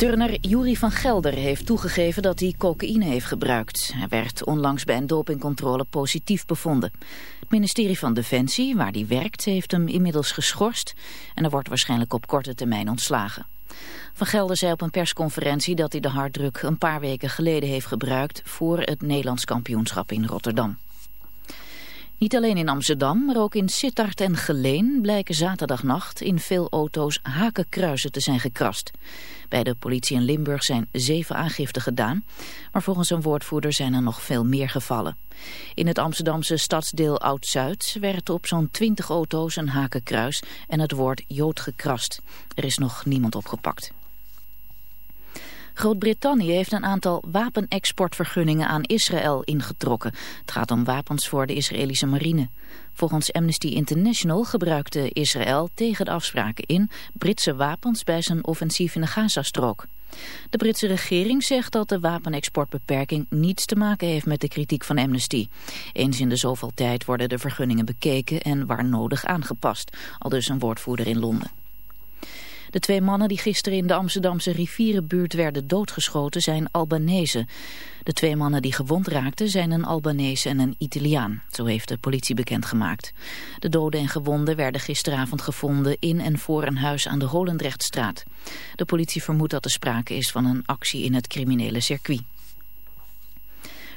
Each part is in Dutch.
Turner Jury van Gelder heeft toegegeven dat hij cocaïne heeft gebruikt. Hij werd onlangs bij een dopingcontrole positief bevonden. Het ministerie van Defensie, waar hij werkt, heeft hem inmiddels geschorst... en er wordt waarschijnlijk op korte termijn ontslagen. Van Gelder zei op een persconferentie dat hij de harddruk een paar weken geleden heeft gebruikt... voor het Nederlands kampioenschap in Rotterdam. Niet alleen in Amsterdam, maar ook in Sittard en Geleen blijken zaterdagnacht in veel auto's hakenkruizen te zijn gekrast. Bij de politie in Limburg zijn zeven aangiften gedaan, maar volgens een woordvoerder zijn er nog veel meer gevallen. In het Amsterdamse stadsdeel Oud-Zuid werd op zo'n twintig auto's een hakenkruis en het woord Jood gekrast. Er is nog niemand opgepakt. Groot-Brittannië heeft een aantal wapenexportvergunningen aan Israël ingetrokken. Het gaat om wapens voor de Israëlische marine. Volgens Amnesty International gebruikte Israël tegen de afspraken in Britse wapens bij zijn offensief in de Gazastrook. De Britse regering zegt dat de wapenexportbeperking niets te maken heeft met de kritiek van Amnesty. Eens in de zoveel tijd worden de vergunningen bekeken en waar nodig aangepast, al dus een woordvoerder in Londen. De twee mannen die gisteren in de Amsterdamse rivierenbuurt werden doodgeschoten zijn Albanese. De twee mannen die gewond raakten zijn een Albanese en een Italiaan, zo heeft de politie bekendgemaakt. De doden en gewonden werden gisteravond gevonden in en voor een huis aan de Holendrechtstraat. De politie vermoedt dat er sprake is van een actie in het criminele circuit.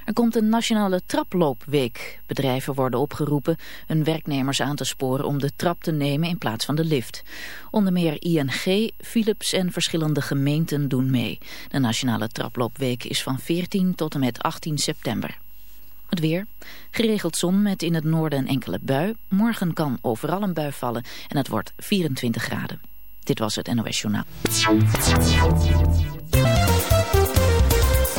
Er komt een nationale traploopweek. Bedrijven worden opgeroepen hun werknemers aan te sporen om de trap te nemen in plaats van de lift. Onder meer ING, Philips en verschillende gemeenten doen mee. De nationale traploopweek is van 14 tot en met 18 september. Het weer. Geregeld zon met in het noorden een enkele bui. Morgen kan overal een bui vallen en het wordt 24 graden. Dit was het NOS Journaal.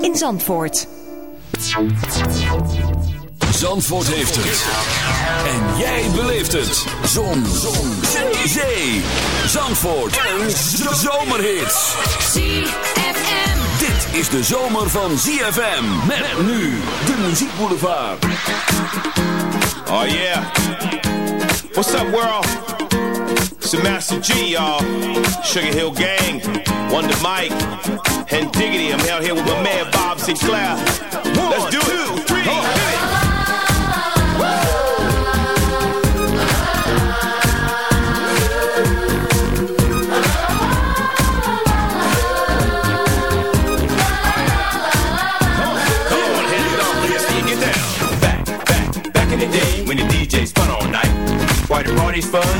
in Zandvoort. Zandvoort heeft het. En jij beleeft het. Zon. Zon. Zee. Zandvoort. Een zomerhit. ZFM. Dit is de zomer van ZFM. Met nu de muziekboulevard. Oh yeah. What's up, world? It's the Master G, y'all. Sugar Hill Gang. Wonder Mike. And Diggity. I'm out here with my man Bob Sinclair. Let's do it. Two, three, hit it. Come on,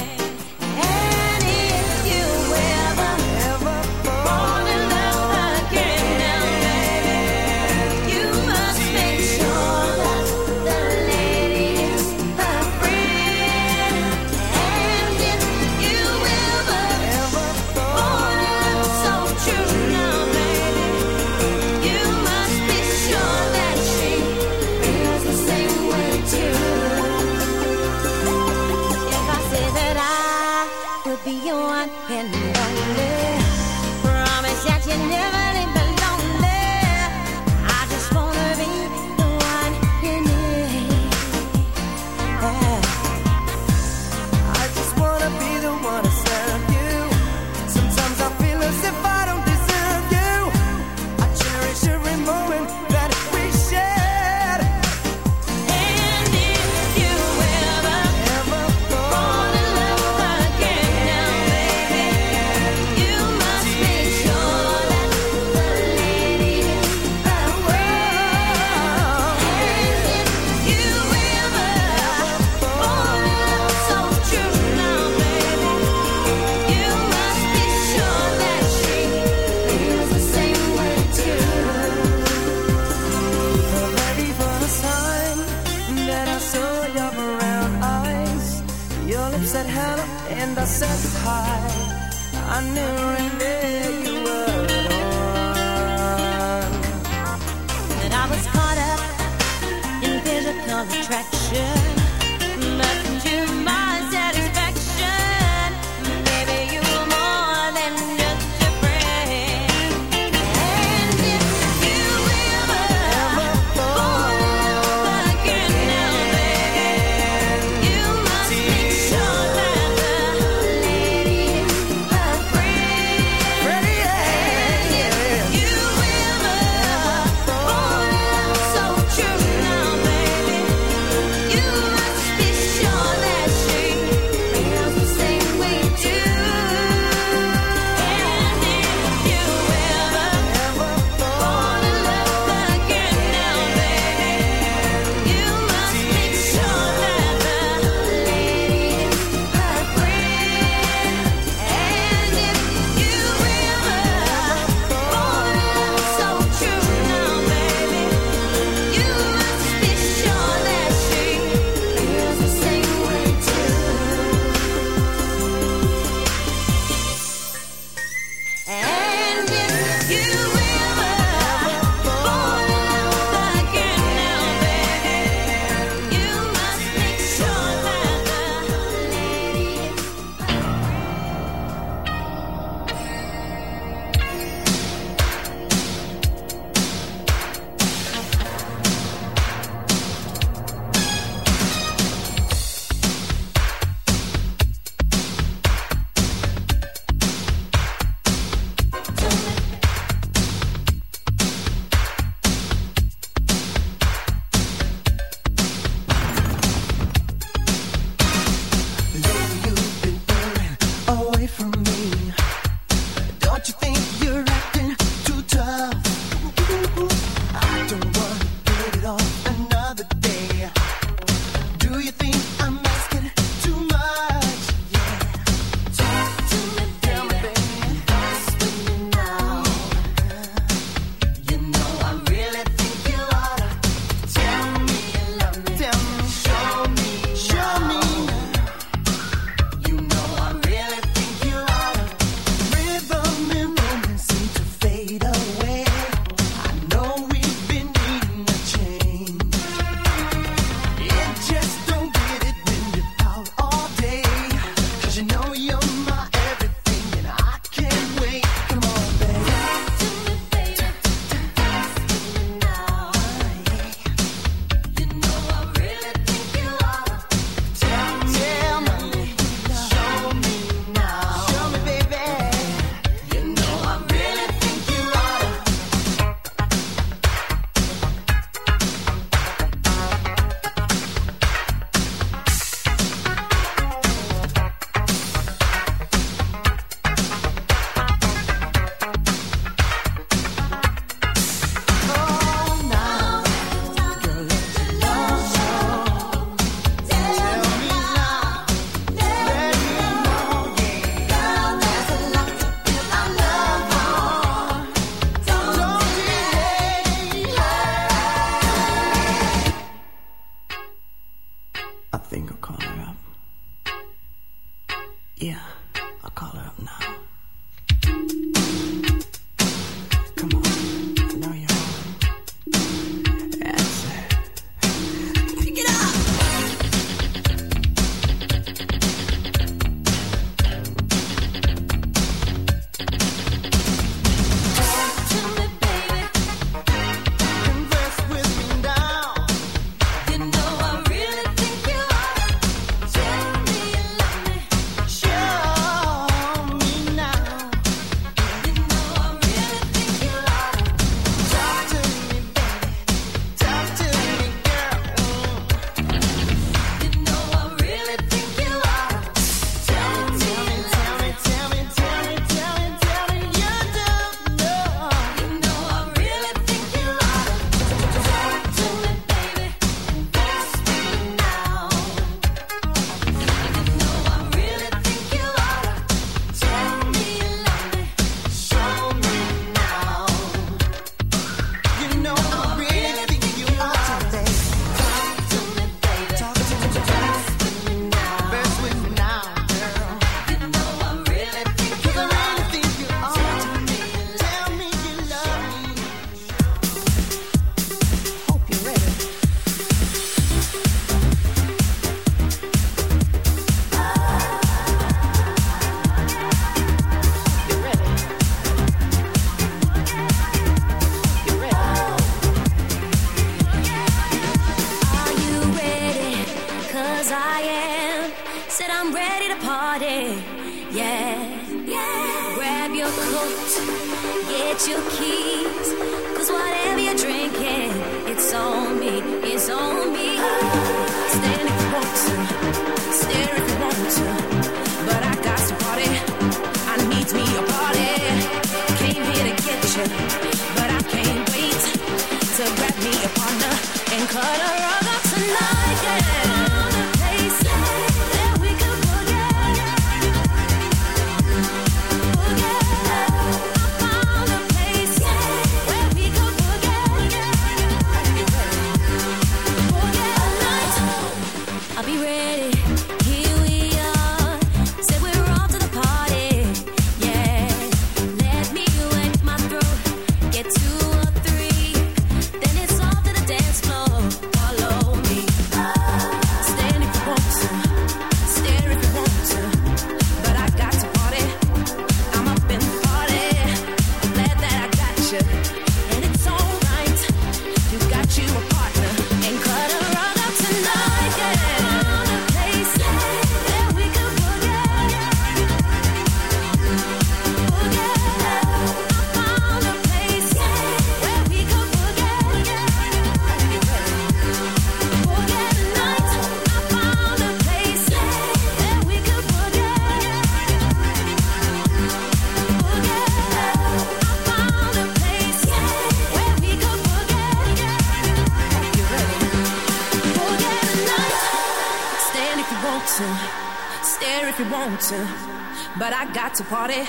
But I got to party.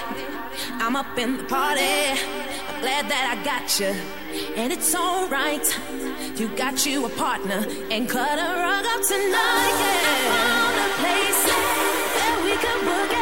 I'm up in the party. I'm glad that I got you, and it's alright. You got you a partner, and cut a rug up tonight. Yeah. I found a place that we can boogie.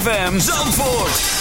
ZFM Zandvoort.